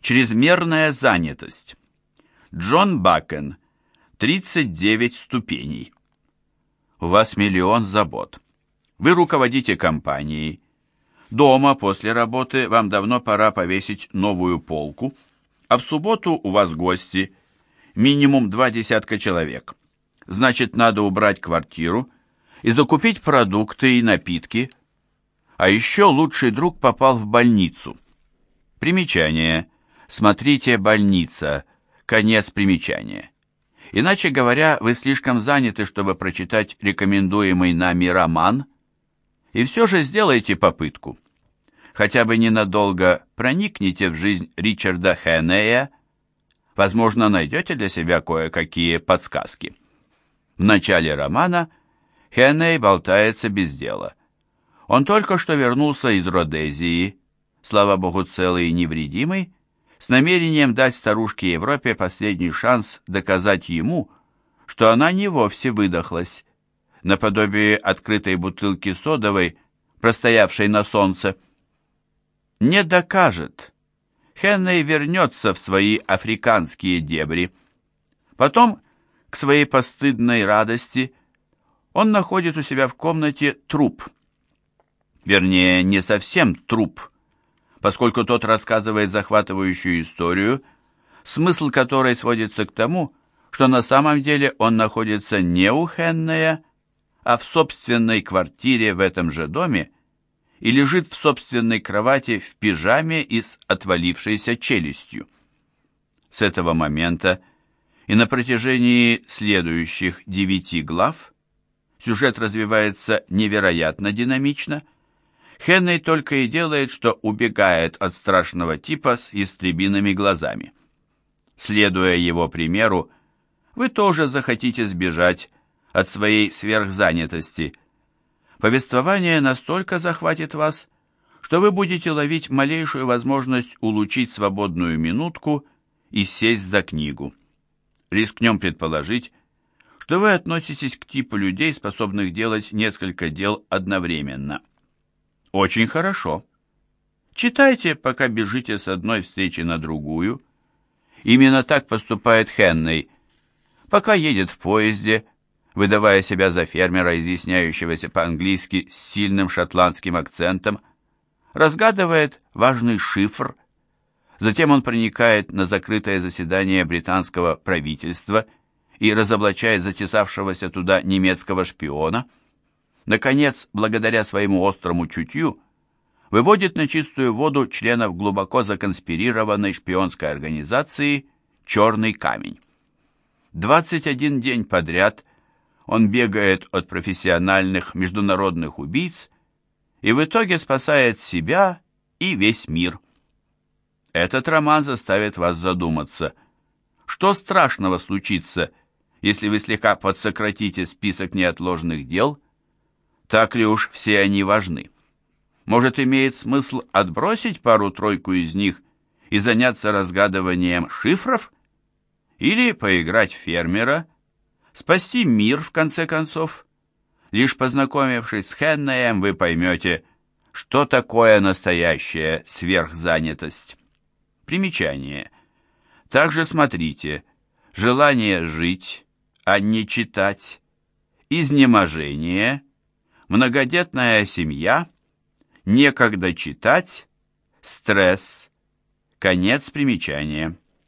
Чрезмерная занятость. Джон Бакен. 39 ступеней. У вас миллион забот. Вы руководите компанией. Дома после работы вам давно пора повесить новую полку, а в субботу у вас гости, минимум два десятка человек. Значит, надо убрать квартиру и закупить продукты и напитки. А еще лучший друг попал в больницу. Примечание. Смотрите «Больница». Конец примечания. Иначе говоря, вы слишком заняты, чтобы прочитать рекомендуемый нами роман, и все же сделайте попытку. Хотя бы ненадолго проникните в жизнь Ричарда Хеннея, возможно, найдете для себя кое-какие подсказки. В начале романа Хенней болтается без дела. Он только что вернулся из Родезии, слава богу, целый и невредимый, с намерением дать старушке Европе последний шанс доказать ему, что она не вовсе выдохлась, наподобие открытой бутылки содовой, простоявшей на солнце. Не докажет. Хенней вернется в свои африканские дебри. Потом, к своей постыдной радости, он находит у себя в комнате труп. Вернее, не совсем труп, поскольку тот рассказывает захватывающую историю, смысл которой сводится к тому, что на самом деле он находится не у Хеннея, а в собственной квартире в этом же доме и лежит в собственной кровати в пижаме и с отвалившейся челюстью. С этого момента и на протяжении следующих девяти глав сюжет развивается невероятно динамично – Хенней только и делает, что убегает от страшного типа с истребиными глазами. Следуя его примеру, вы тоже захотите сбежать от своей сверхзанятости. Повествование настолько захватит вас, что вы будете ловить малейшую возможность улучить свободную минутку и сесть за книгу. Рискнем предположить, что вы относитесь к типу людей, способных делать несколько дел одновременно. Очень хорошо. Читайте, пока бежите с одной встречи на другую. Именно так поступает Хенней. Пока едет в поезде, выдавая себя за фермера, изъясняющегося по-английски с сильным шотландским акцентом, разгадывает важный шифр. Затем он проникает на закрытое заседание британского правительства и разоблачает затесавшегося туда немецкого шпиона – наконец, благодаря своему острому чутью, выводит на чистую воду членов глубоко законспирированной шпионской организации «Черный камень». 21 день подряд он бегает от профессиональных международных убийц и в итоге спасает себя и весь мир. Этот роман заставит вас задуматься, что страшного случится, если вы слегка подсократите список неотложных дел – так ли уж все они важны? Может, имеет смысл отбросить пару-тройку из них и заняться разгадыванием шифров? Или поиграть фермера, спасти мир, в конце концов? Лишь познакомившись с Хеннеем, вы поймете, что такое настоящая сверхзанятость. Примечание. Также смотрите «Желание жить», а не читать, «Изнеможение», многодетная семья, некогда читать, стресс, конец примечания.